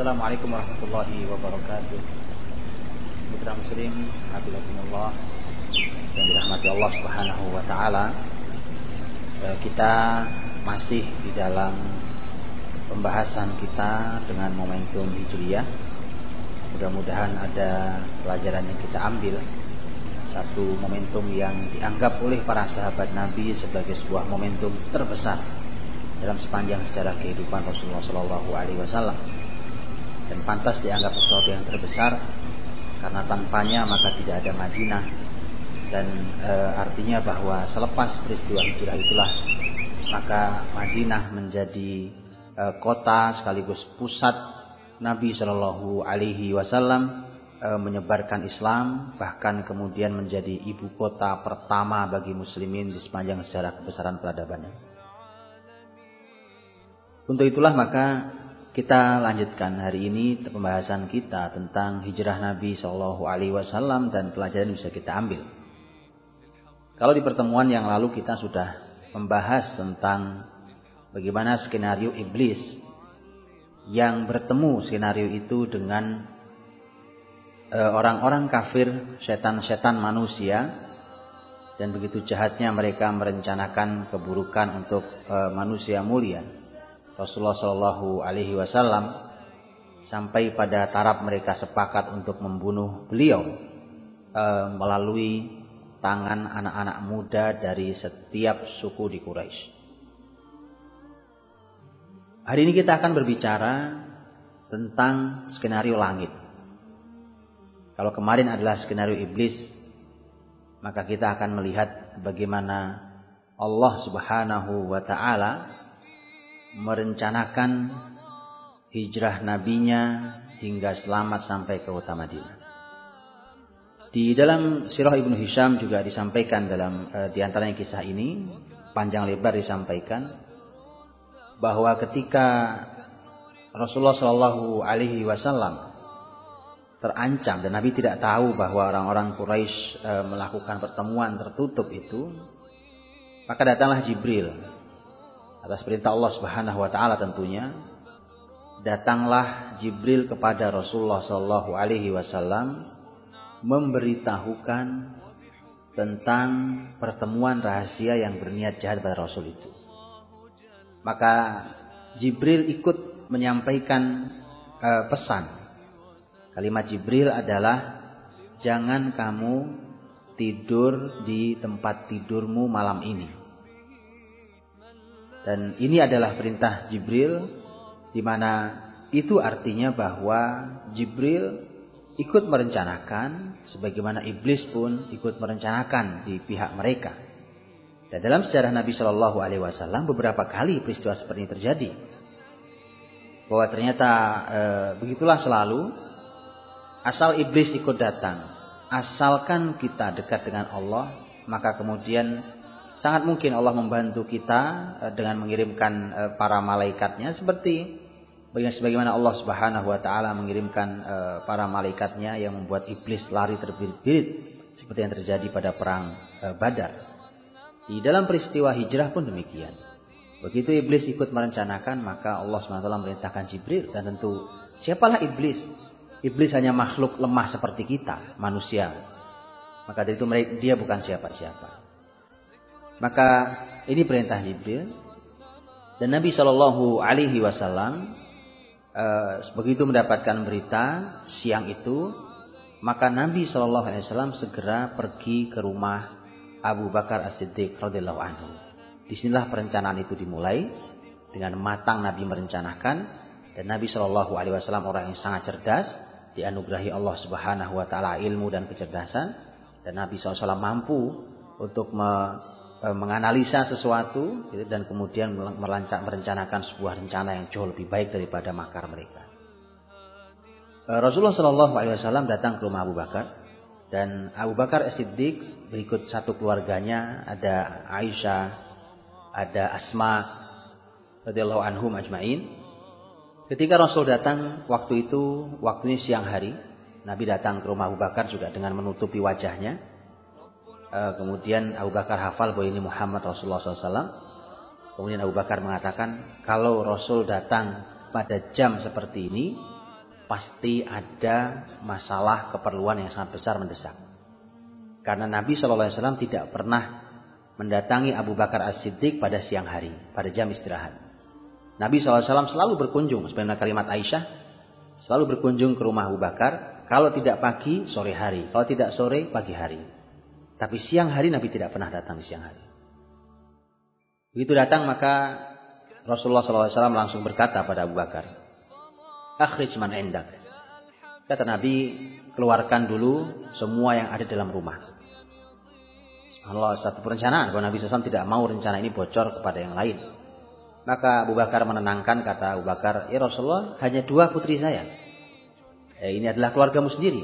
Assalamualaikum warahmatullahi wabarakatuh. Putra muslim, hafizakumullah yang dirahmati Allah Subhanahu wa taala. Eh, kita masih di dalam pembahasan kita dengan momentum Hijriyah. Mudah-mudahan ada pelajaran yang kita ambil. Satu momentum yang dianggap oleh para sahabat Nabi sebagai sebuah momentum terbesar dalam sepanjang sejarah kehidupan Rasulullah Shallallahu Alaihi Wasallam dan pantas dianggap sesuatu yang terbesar karena tanpanya maka tidak ada Madinah dan e, artinya bahwa selepas peristiwa hijrah itulah maka Madinah menjadi e, kota sekaligus pusat Nabi Shallallahu Alaihi Wasallam e, menyebarkan Islam bahkan kemudian menjadi ibu kota pertama bagi muslimin di sepanjang sejarah kebesaran peradabannya. Untuk itulah maka kita lanjutkan hari ini pembahasan kita tentang hijrah Nabi Shallallahu Alaihi Wasallam dan pelajaran yang bisa kita ambil. Kalau di pertemuan yang lalu kita sudah membahas tentang bagaimana skenario iblis yang bertemu skenario itu dengan eh, orang-orang kafir, setan-setan manusia dan begitu jahatnya mereka merencanakan keburukan untuk uh, manusia mulia. Rasulullah Shallallahu Alaihi Wasallam sampai pada taraf mereka sepakat untuk membunuh beliau e, melalui tangan anak-anak muda dari setiap suku di Quraisy. Hari ini kita akan berbicara tentang skenario langit. Kalau kemarin adalah skenario iblis, maka kita akan melihat bagaimana Allah Subhanahu wa taala merencanakan hijrah nabinya hingga selamat sampai ke kota Madinah. Di dalam Sirah Ibnu Hisham juga disampaikan dalam e, di antaranya kisah ini panjang lebar disampaikan bahwa ketika Rasulullah Shallallahu Alaihi Wasallam terancam dan Nabi tidak tahu bahwa orang-orang Quraisy e, melakukan pertemuan tertutup itu, maka datanglah Jibril atas perintah Allah Subhanahu wa taala tentunya datanglah Jibril kepada Rasulullah sallallahu alaihi wasallam memberitahukan tentang pertemuan rahasia yang berniat jahat pada Rasul itu. Maka Jibril ikut menyampaikan uh, pesan. Kalimat Jibril adalah jangan kamu tidur di tempat tidurmu malam ini. Dan ini adalah perintah Jibril di mana itu artinya bahwa Jibril ikut merencanakan sebagaimana iblis pun ikut merencanakan di pihak mereka. Dan dalam sejarah Nabi Shallallahu alaihi wasallam beberapa kali peristiwa seperti ini terjadi. Bahwa ternyata e, begitulah selalu asal iblis ikut datang, asalkan kita dekat dengan Allah, maka kemudian sangat mungkin Allah membantu kita eh, dengan mengirimkan eh, para malaikatnya seperti sebagaimana Allah Subhanahu wa taala mengirimkan eh, para malaikatnya yang membuat iblis lari terbirit-birit seperti yang terjadi pada perang Badar. Di dalam peristiwa hijrah pun demikian. Begitu iblis ikut merencanakan, maka Allah SWT merintahkan Jibril dan tentu siapalah iblis? Iblis hanya makhluk lemah seperti kita, manusia. Maka dari itu dia bukan siapa-siapa. Maka ini perintah Jibril. Dan Nabi Shallallahu Alaihi Wasallam eh, begitu mendapatkan berita siang itu maka Nabi Shallallahu Alaihi Wasallam segera pergi ke rumah Abu Bakar As Siddiq radhiyallahu anhu. Di sinilah perencanaan itu dimulai dengan matang Nabi merencanakan. Dan Nabi Shallallahu Alaihi Wasallam orang yang sangat cerdas dianugerahi Allah Subhanahu Wa Taala ilmu dan kecerdasan. Dan Nabi SAW mampu untuk E, menganalisa sesuatu gitu, dan kemudian merancang, merencanakan sebuah rencana yang jauh lebih baik daripada makar mereka. E, Rasulullah Shallallahu Alaihi Wasallam datang ke rumah Abu Bakar dan Abu Bakar As-Siddiq berikut satu keluarganya ada Aisyah, ada Asma radhiyallahu anhum ajmain. Ketika Rasul datang waktu itu waktunya siang hari, Nabi datang ke rumah Abu Bakar juga dengan menutupi wajahnya Eh, kemudian Abu Bakar hafal bahwa ini Muhammad Rasulullah SAW. Kemudian Abu Bakar mengatakan, kalau Rasul datang pada jam seperti ini, pasti ada masalah keperluan yang sangat besar mendesak. Karena Nabi SAW tidak pernah mendatangi Abu Bakar As-Siddiq pada siang hari, pada jam istirahat. Nabi SAW selalu berkunjung, sebagaimana kalimat Aisyah, selalu berkunjung ke rumah Abu Bakar, kalau tidak pagi, sore hari. Kalau tidak sore, pagi hari. Tapi siang hari Nabi tidak pernah datang di siang hari. Begitu datang maka Rasulullah SAW langsung berkata pada Abu Bakar, akhrij man endak. Kata Nabi, keluarkan dulu semua yang ada dalam rumah. Subhanallah, satu perencanaan bahwa Nabi SAW tidak mau rencana ini bocor kepada yang lain. Maka Abu Bakar menenangkan, kata Abu Bakar, Ya Rasulullah, hanya dua putri saya. Eh, ini adalah keluargamu sendiri.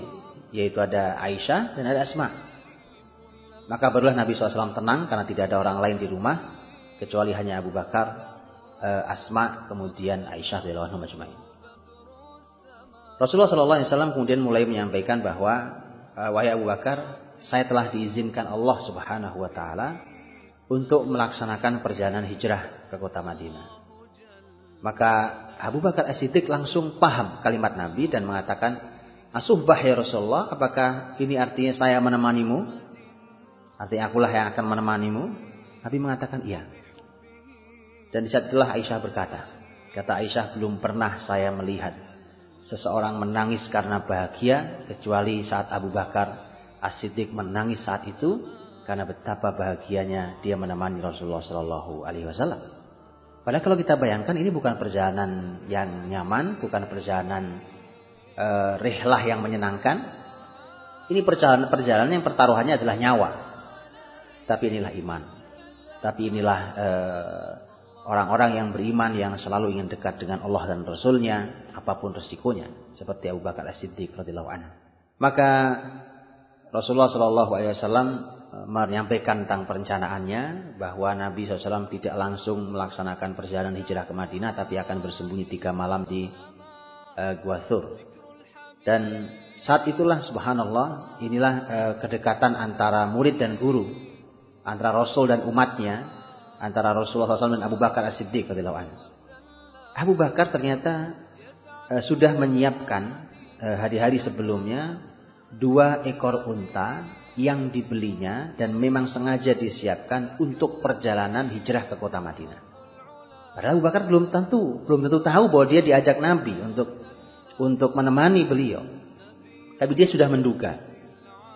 Yaitu ada Aisyah dan ada Asma. Maka barulah Nabi SAW tenang karena tidak ada orang lain di rumah. Kecuali hanya Abu Bakar, eh, Asma, kemudian Aisyah radhiyallahu anhu Rasulullah Shallallahu Alaihi Wasallam kemudian mulai menyampaikan bahwa eh, wahai Abu Bakar, saya telah diizinkan Allah Subhanahu Wa Taala untuk melaksanakan perjalanan hijrah ke kota Madinah. Maka Abu Bakar As-Siddiq langsung paham kalimat Nabi dan mengatakan, Asuhbah ya Rasulullah, apakah ini artinya saya menemanimu? Artinya akulah yang akan menemanimu? Nabi mengatakan iya. Dan di saat itulah Aisyah berkata, kata Aisyah belum pernah saya melihat seseorang menangis karena bahagia kecuali saat Abu Bakar As-Siddiq menangis saat itu karena betapa bahagianya dia menemani Rasulullah Shallallahu Alaihi Wasallam. Padahal kalau kita bayangkan ini bukan perjalanan yang nyaman, bukan perjalanan e, rihlah yang menyenangkan. Ini perjalanan perjalanan yang pertaruhannya adalah nyawa. Tapi inilah iman. Tapi inilah e, orang-orang yang beriman yang selalu ingin dekat dengan Allah dan Rasulnya apa pun resikonya seperti Abu Bakar As-Siddiq radhiyallahu anhu. Maka Rasulullah Shallallahu alaihi wasallam e, menyampaikan tentang perencanaannya bahwa Nabi SAW tidak langsung melaksanakan perjalanan hijrah ke Madinah tapi akan bersembunyi tiga malam di uh, Gua Thur. Dan saat itulah subhanallah inilah uh, kedekatan antara murid dan guru antara Rasul dan umatnya antara Rasulullah SAW dan Abu Bakar As-Siddiq Abu Bakar ternyata uh, sudah menyiapkan uh, hari-hari sebelumnya dua ekor unta yang dibelinya dan memang sengaja disiapkan untuk perjalanan hijrah ke kota Madinah. Padahal Abu Bakar belum tentu belum tentu tahu bahwa dia diajak Nabi untuk untuk menemani beliau. Tapi dia sudah menduga.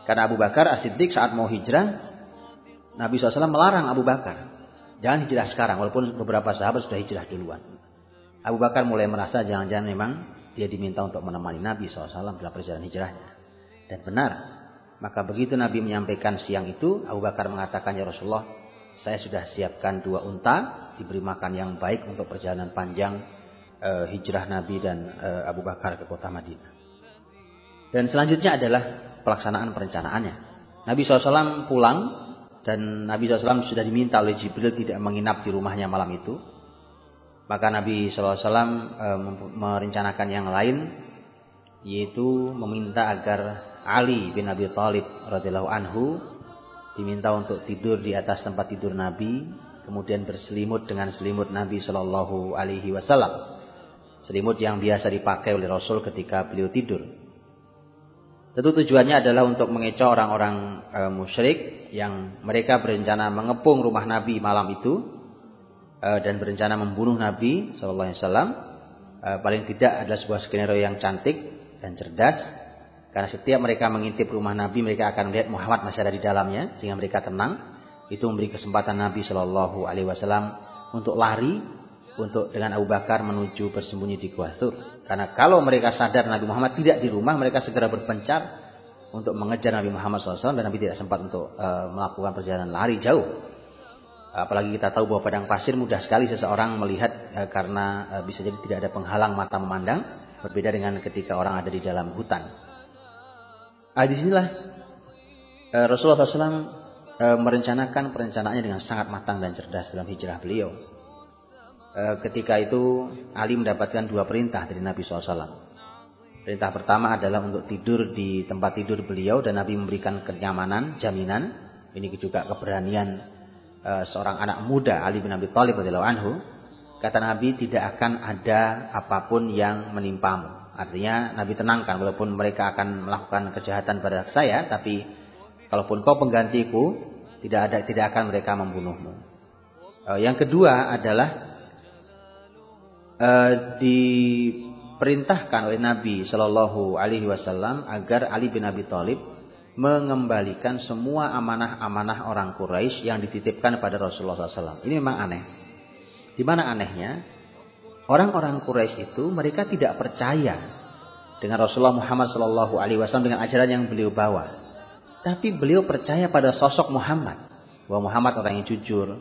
Karena Abu Bakar As-Siddiq saat mau hijrah, Nabi SAW melarang Abu Bakar Jangan hijrah sekarang, walaupun beberapa sahabat sudah hijrah duluan. Abu Bakar mulai merasa jangan-jangan memang dia diminta untuk menemani Nabi SAW dalam perjalanan hijrahnya. Dan benar. Maka begitu Nabi menyampaikan siang itu, Abu Bakar mengatakan, Ya Rasulullah, saya sudah siapkan dua unta, diberi makan yang baik untuk perjalanan panjang e, hijrah Nabi dan e, Abu Bakar ke kota Madinah. Dan selanjutnya adalah pelaksanaan perencanaannya. Nabi SAW pulang dan Nabi SAW sudah diminta oleh Jibril tidak menginap di rumahnya malam itu. Maka Nabi SAW e, merencanakan yang lain, yaitu meminta agar Ali bin Abi Thalib radhiyallahu anhu diminta untuk tidur di atas tempat tidur Nabi, kemudian berselimut dengan selimut Nabi Shallallahu Alaihi Wasallam, selimut yang biasa dipakai oleh Rasul ketika beliau tidur. Tentu tujuannya adalah untuk mengecoh orang-orang e, musyrik yang mereka berencana mengepung rumah Nabi malam itu e, dan berencana membunuh Nabi Shallallahu Alaihi Wasallam. E, paling tidak adalah sebuah skenario yang cantik dan cerdas karena setiap mereka mengintip rumah Nabi mereka akan melihat Muhammad masih ada di dalamnya sehingga mereka tenang. Itu memberi kesempatan Nabi Shallallahu Alaihi Wasallam untuk lari untuk dengan Abu Bakar menuju bersembunyi di Gua. Karena kalau mereka sadar Nabi Muhammad tidak di rumah, mereka segera berpencar untuk mengejar Nabi Muhammad SAW dan Nabi tidak sempat untuk uh, melakukan perjalanan lari jauh. Apalagi kita tahu bahwa padang pasir mudah sekali seseorang melihat uh, karena uh, bisa jadi tidak ada penghalang mata memandang, berbeda dengan ketika orang ada di dalam hutan. Uh, di sinilah uh, Rasulullah SAW uh, merencanakan perencanaannya dengan sangat matang dan cerdas dalam hijrah beliau. Eh, ketika itu Ali mendapatkan dua perintah dari Nabi SAW. Perintah pertama adalah untuk tidur di tempat tidur beliau dan Nabi memberikan kenyamanan, jaminan. Ini juga keberanian uh, seorang anak muda Ali bin Abi Thalib radhiyallahu anhu. Kata Nabi tidak akan ada apa pun yang menimpamu. Artinya Nabi tenangkan walaupun mereka akan melakukan kejahatan pada saya, tapi kalaupun kau penggantiku, tidak ada tidak akan mereka membunuhmu. Uh, yang kedua adalah uh, diperintahkan oleh Nabi Shallallahu Alaihi Wasallam agar Ali bin Abi Thalib mengembalikan semua amanah-amanah orang Quraisy yang dititipkan pada Rasulullah SAW. Ini memang aneh. Di mana anehnya? Orang-orang Quraisy itu mereka tidak percaya dengan Rasulullah Muhammad Shallallahu Alaihi Wasallam dengan ajaran yang beliau bawa. Tapi beliau percaya pada sosok Muhammad. Bahwa Muhammad orang yang jujur,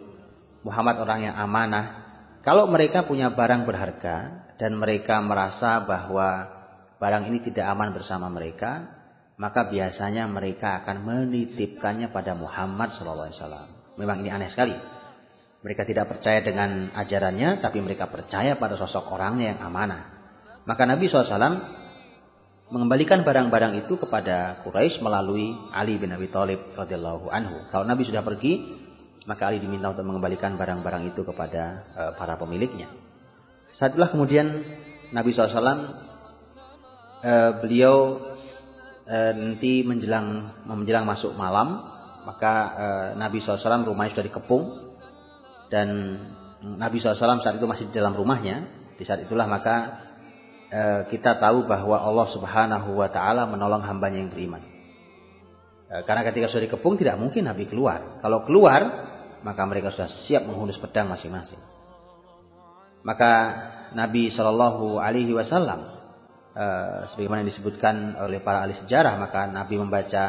Muhammad orang yang amanah. Kalau mereka punya barang berharga dan mereka merasa bahwa barang ini tidak aman bersama mereka, maka biasanya mereka akan menitipkannya pada Muhammad Wasallam. Memang ini aneh sekali. Mereka tidak percaya dengan ajarannya, tapi mereka percaya pada sosok orangnya yang amanah. Maka Nabi SAW mengembalikan barang-barang itu kepada Quraisy melalui Ali bin Abi Thalib radhiyallahu anhu. Kalau Nabi sudah pergi, maka Ali diminta untuk mengembalikan barang-barang itu kepada uh, para pemiliknya. Saat itulah kemudian Nabi SAW eh, beliau uh, nanti menjelang menjelang masuk malam, maka uh, Nabi SAW rumahnya sudah dikepung dan Nabi SAW saat itu masih di dalam rumahnya. Di saat itulah maka e, kita tahu bahwa Allah Subhanahu Wa Taala menolong hambanya yang beriman. E, karena ketika sudah dikepung tidak mungkin Nabi keluar. Kalau keluar maka mereka sudah siap menghunus pedang masing-masing. Maka Nabi Shallallahu Alaihi Wasallam e, sebagaimana disebutkan oleh para ahli sejarah maka Nabi membaca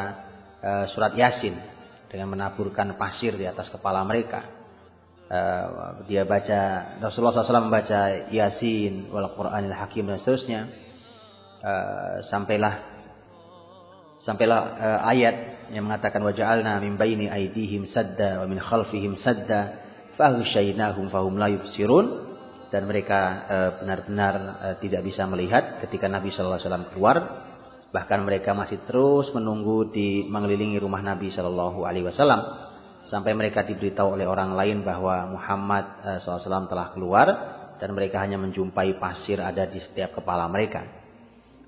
e, surat Yasin dengan menaburkan pasir di atas kepala mereka uh, dia baca Rasulullah SAW membaca Yasin wal Qur'anil Hakim dan seterusnya sampailah sampailah ayat yang mengatakan waja'alna min baini aydihim sadda wa min khalfihim sadda faghshaynahum fahum la yubsirun. Dan mereka benar-benar uh, uh, tidak bisa melihat ketika Nabi sallallahu alaihi wasallam keluar. Bahkan mereka masih terus menunggu di mengelilingi rumah Nabi sallallahu alaihi wasallam. Sampai mereka diberitahu oleh orang lain bahwa Muhammad eh, SAW telah keluar. Dan mereka hanya menjumpai pasir ada di setiap kepala mereka.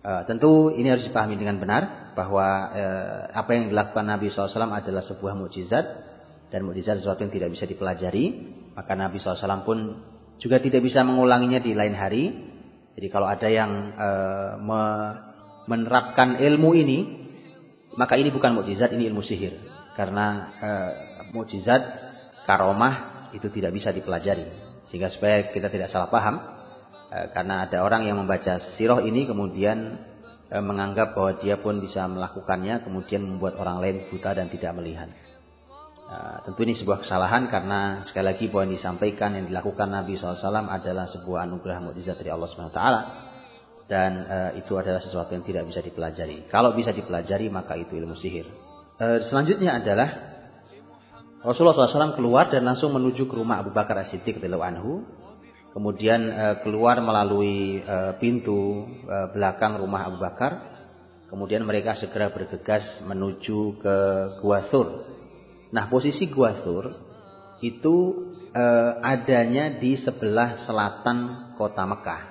Eh, tentu ini harus dipahami dengan benar bahwa eh, apa yang dilakukan Nabi SAW adalah sebuah mukjizat dan mukjizat sesuatu yang tidak bisa dipelajari. Maka Nabi SAW pun juga tidak bisa mengulanginya di lain hari. Jadi kalau ada yang menerapkan ilmu ini, maka ini bukan mukjizat, ini ilmu sihir. Karena mukjizat, karomah itu tidak bisa dipelajari. Sehingga supaya kita tidak salah paham karena ada orang yang membaca sirah ini kemudian eh, menganggap bahwa dia pun bisa melakukannya kemudian membuat orang lain buta dan tidak melihat. Nah, tentu ini sebuah kesalahan karena sekali lagi yang disampaikan yang dilakukan Nabi SAW adalah sebuah anugerah mukjizat dari Allah SWT dan itu adalah sesuatu yang tidak bisa dipelajari. Kalau bisa dipelajari maka itu ilmu sihir. Selanjutnya adalah Rasulullah SAW keluar dan langsung menuju ke rumah Abu Bakar As-Siddiq anhu. Kemudian uh, keluar melalui uh, pintu uh, belakang rumah Abu Bakar. Kemudian mereka segera bergegas menuju ke Gua Thur. Nah, posisi Gua Thur itu adanya di sebelah selatan kota Mekah.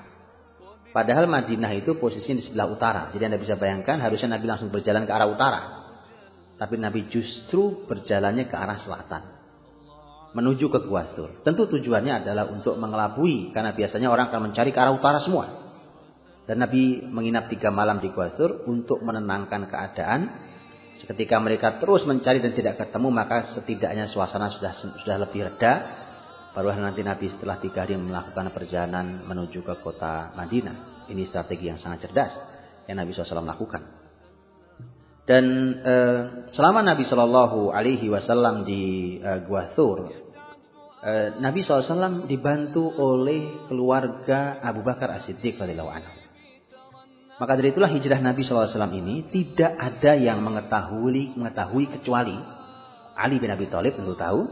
Padahal Madinah itu posisinya di sebelah utara. Jadi Anda bisa bayangkan harusnya Nabi langsung berjalan ke arah utara. Tapi Nabi justru berjalannya ke arah selatan. Menuju ke Gua Thur. Tentu tujuannya adalah untuk mengelabui. Karena biasanya orang akan mencari ke arah utara semua. Dan Nabi menginap tiga malam di Gua Thur untuk menenangkan keadaan. Seketika mereka terus mencari dan tidak ketemu. Maka setidaknya suasana sudah sudah lebih reda. Baru nanti Nabi setelah tiga hari melakukan perjalanan menuju ke kota Madinah. Ini strategi yang sangat cerdas yang Nabi SAW lakukan. Dan e, selama Nabi Shallallahu Alaihi Wasallam di e, Gua Thur, e, Nabi SAW dibantu oleh keluarga Abu Bakar As-Siddiq radhiyallahu anhu. Maka dari itulah hijrah Nabi SAW ini tidak ada yang mengetahui mengetahui kecuali Ali bin Abi Thalib tentu tahu,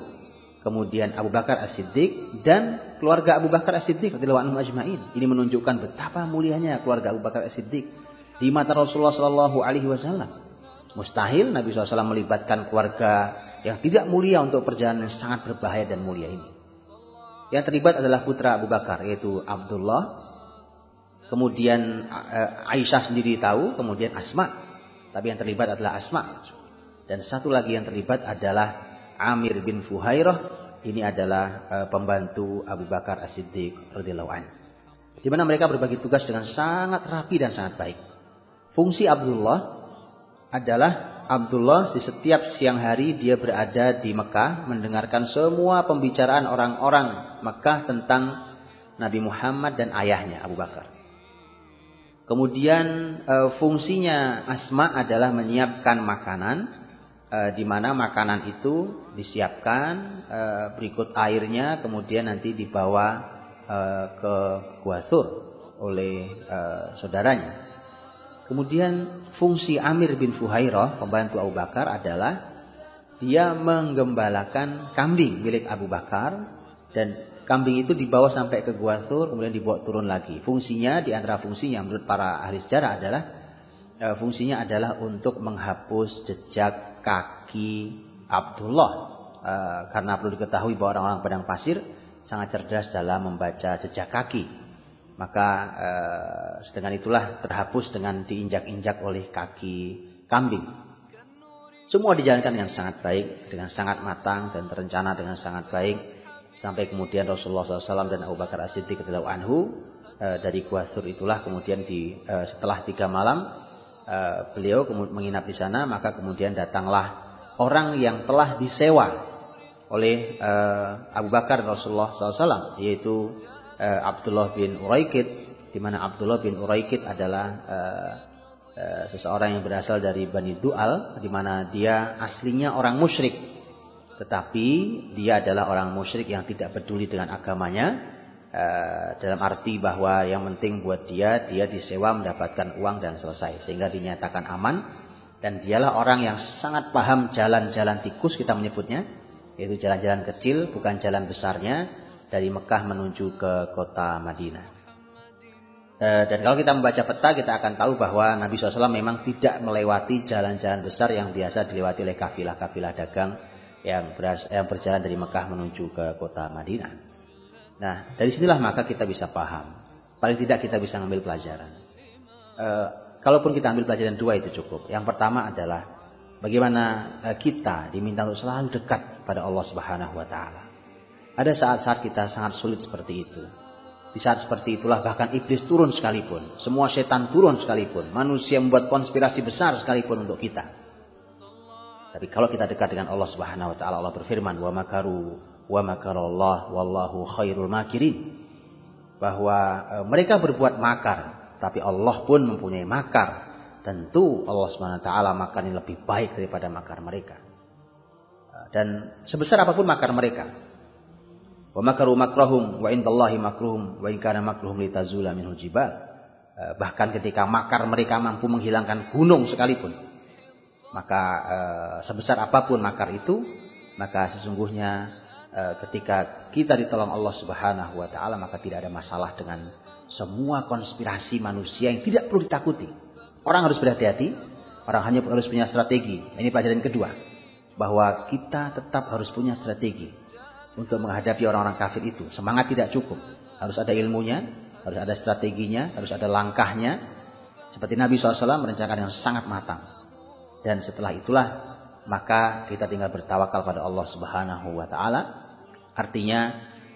kemudian Abu Bakar As-Siddiq dan keluarga Abu Bakar As-Siddiq radhiyallahu anhu ajmain. Ini menunjukkan betapa mulianya keluarga Abu Bakar As-Siddiq di mata Rasulullah wasallam. Mustahil Nabi SAW melibatkan keluarga yang tidak mulia untuk perjalanan yang sangat berbahaya dan mulia ini. Yang terlibat adalah putra Abu Bakar yaitu Abdullah, kemudian uh, Aisyah sendiri tahu, kemudian Asma. Tapi yang terlibat adalah Asma. Dan satu lagi yang terlibat adalah Amir bin Fuhairah. Ini adalah uh, pembantu Abu Bakar As-Siddiq radhiyallahu. Di mana mereka berbagi tugas dengan sangat rapi dan sangat baik. Fungsi Abdullah adalah Abdullah di setiap siang hari dia berada di Mekah mendengarkan semua pembicaraan orang-orang Mekah tentang Nabi Muhammad dan ayahnya Abu Bakar. Kemudian e, fungsinya Asma adalah menyiapkan makanan e, di mana makanan itu disiapkan e, berikut airnya kemudian nanti dibawa ke Guathur oleh saudaranya. Kemudian fungsi Amir bin Fuhairah, pembantu Abu Bakar adalah dia menggembalakan kambing milik Abu Bakar dan kambing itu dibawa sampai ke Gua Thur, kemudian dibawa turun lagi. Fungsinya di antara fungsinya menurut para ahli sejarah adalah e, fungsinya adalah untuk menghapus jejak kaki Abdullah. E, karena perlu diketahui bahwa orang-orang padang pasir sangat cerdas dalam membaca jejak kaki. Maka e, dengan itulah terhapus dengan diinjak-injak oleh kaki kambing. Semua dijalankan dengan sangat baik, dengan sangat matang dan terencana dengan sangat baik Sampai kemudian Rasulullah SAW dan Abu Bakar As-Siddiq anhu e, dari Gua Thur itulah kemudian di e, setelah tiga malam e, beliau menginap di sana maka kemudian datanglah orang yang telah disewa oleh e, Abu Bakar Rasulullah SAW yaitu e, Abdullah bin Uraikid di mana Abdullah bin Uraikid adalah e, e, seseorang yang berasal dari Bani Dual di mana dia aslinya orang musyrik tetapi dia adalah orang musyrik yang tidak peduli dengan agamanya. Uh, dalam arti bahwa yang penting buat dia, dia disewa mendapatkan uang dan selesai. Sehingga dinyatakan aman. Dan dialah orang yang sangat paham jalan-jalan tikus kita menyebutnya. Yaitu jalan-jalan kecil, bukan jalan besarnya. Dari Mekah menuju ke kota Madinah. Uh, dan kalau kita membaca peta kita akan tahu bahwa Nabi SAW memang tidak melewati jalan-jalan besar yang biasa dilewati oleh kafilah-kafilah dagang yang, yang berjalan dari Mekah menuju ke kota Madinah. Nah, dari sinilah maka kita bisa paham. Paling tidak kita bisa mengambil pelajaran. E, kalaupun kita ambil pelajaran dua itu cukup. Yang pertama adalah bagaimana e, kita diminta untuk selalu dekat pada Allah Subhanahu wa taala. Ada saat-saat kita sangat sulit seperti itu. Di saat seperti itulah bahkan iblis turun sekalipun, semua setan turun sekalipun, manusia membuat konspirasi besar sekalipun untuk kita. Tapi kalau kita dekat dengan Allah Subhanahu wa taala, Allah berfirman, "Wa makaru wa makarallah wallahu khairul makirin." Bahwa e, mereka berbuat makar, tapi Allah pun mempunyai makar. Tentu Allah Subhanahu wa taala makar yang lebih baik daripada makar mereka. E, dan sebesar apa pun makar mereka, wa makaru makrahum wa indallahi makruhum wa in kana makruhum litazula minhu jibal. E, bahkan ketika makar mereka mampu menghilangkan gunung sekalipun maka e, sebesar apa pun makar itu, maka sesungguhnya e, ketika kita ditolong Allah Subhanahu wa taala maka tidak ada masalah dengan semua konspirasi manusia yang tidak perlu ditakuti. Orang harus berhati-hati, orang hanya harus punya strategi. Ini pelajaran kedua, bahwa kita tetap harus punya strategi untuk menghadapi orang-orang kafir itu. Semangat tidak cukup, harus ada ilmunya, harus ada strateginya, harus ada langkahnya. Seperti Nabi SAW merencanakan yang sangat matang. Dan setelah itulah maka kita tinggal bertawakal pada Allah Subhanahu wa taala. Artinya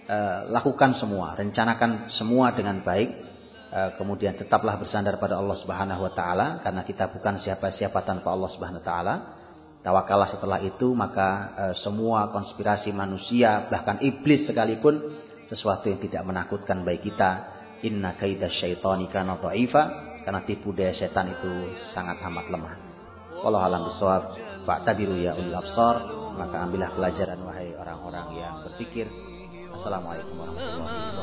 eh, lakukan semua, rencanakan semua dengan baik. Eh, kemudian tetaplah bersandar pada Allah Subhanahu wa taala karena kita bukan siapa-siapa tanpa Allah Subhanahu wa taala. Tawakallah setelah itu maka eh, semua konspirasi manusia bahkan iblis sekalipun sesuatu yang tidak menakutkan baik kita. Inna kaidah syaitani kana karena tipu daya setan itu sangat amat lemah. Allah alam bisawab. Fa'tabiru ya ulil absar. Maka ambillah pelajaran wahai orang-orang yang berpikir. Assalamualaikum warahmatullahi wabarakatuh.